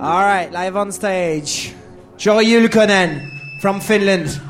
All right, live on stage. Joy Julkonen from Finland.